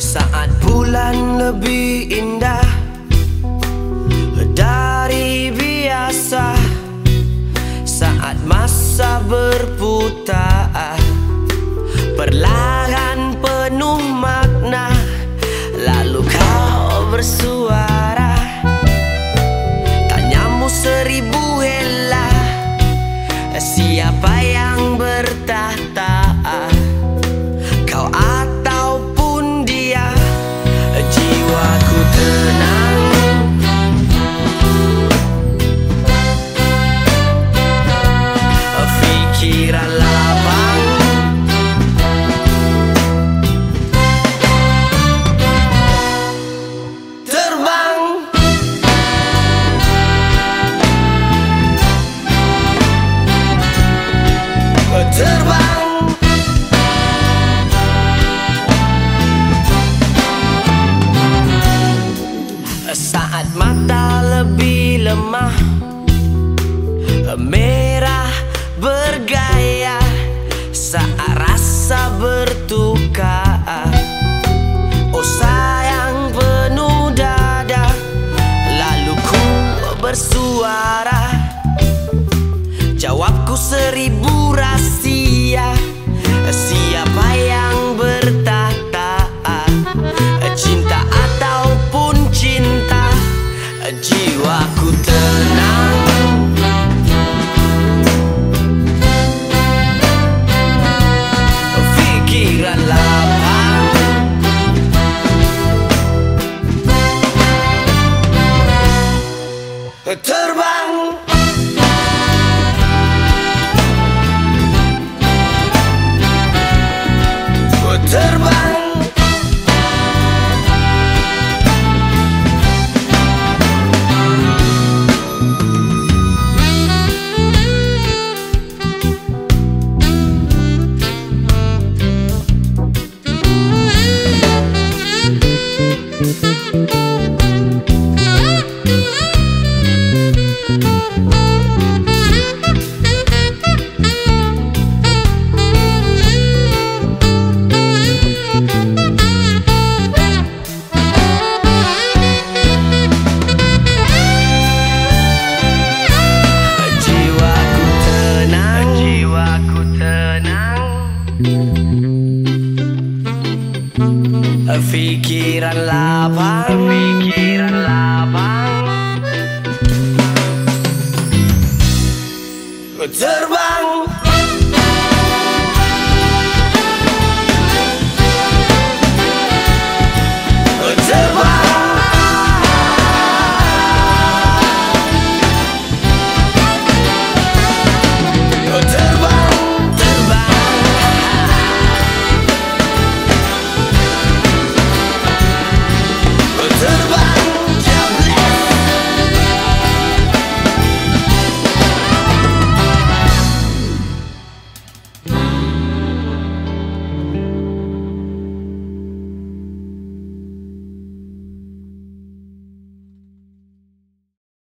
Saat bulan lebih indah dari biasa. Saat masa berputar Merah bergaya Saat rasa bertukar. Oh sayang penuh dada Lalu ku bersuara. Jawabku seribu rahasia Siapa yang bertahta Terbang. Terbang. Jiwaku Fikir Allah